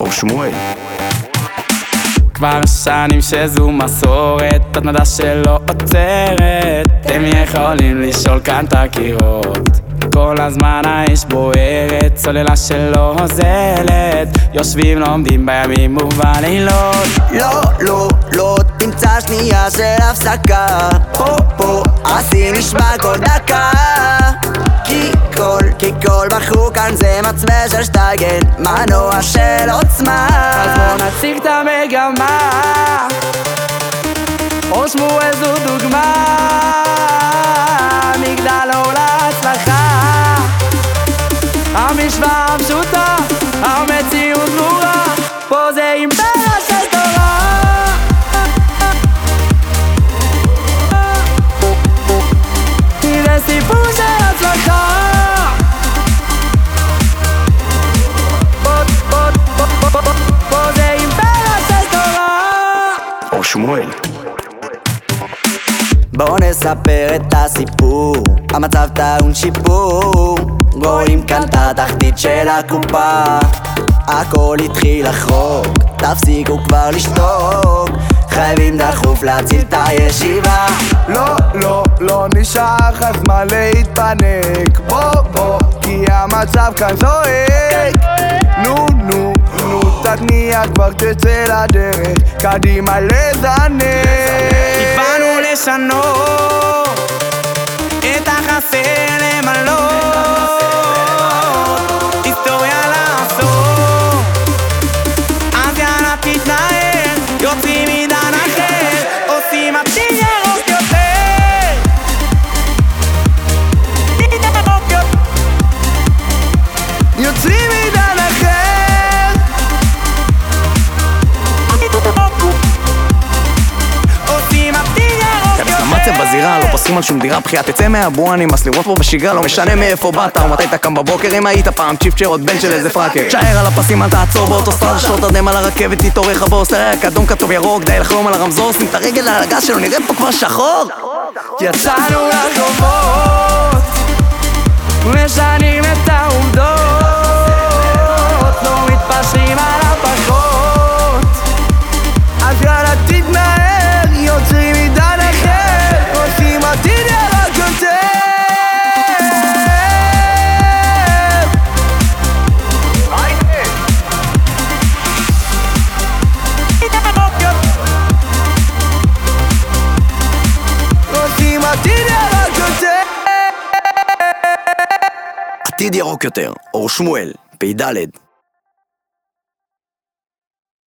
אור שמואל. כבר שנים שזו מסורת, התנדה שלא עוצרת. אתם יכולים לשאול כאן את הקירות. כל הזמן האש בוערת, סוללה שלא הוזלת יושבים לומדים בימים ובלילות. לא, לא, לא תמצא שנייה של הפסקה. פה, פה, עשי נשמע כל דקה כי כל בחור כאן זה מצווה של שטייגן. מנוע של עוצמה. אז בוא נציג את המגמה. אור שמואל זו דוגמה שמואל. בואו נספר את הסיפור, המצב טעון שיפור. רואים כאן את התחתית של הקופה הכל התחיל לחרוק, תפסיקו כבר לשתוק. חייבים דחוף להציל את הישיבה. לא, לא, לא נשאר לך זמן להתפנק. בוא, בוא, כי המצב כאן זועק Satnia kvartetsela dere Kadima lezane. Ipanul esanor בזירה, לא פוסחים על שום דירה בחייה תצא מהבועה, נמאס לראות פה בשגרה לא משנה מאיפה באת או מתי אתה קם בבוקר אם היית פעם צ'יפצ'ר עוד בן של איזה פראקר שער על הפסים אל תעצור באוטוסטרדה שלא תרדם על הרכבת תתעורר הבוס תראה אדום כתוב ירוק די לחלום על הרמזור שים את הרגל על הגז שלו נראה פה כבר שחור. יצאנו עתיד ירוק יותר, אור שמואל, פ"ד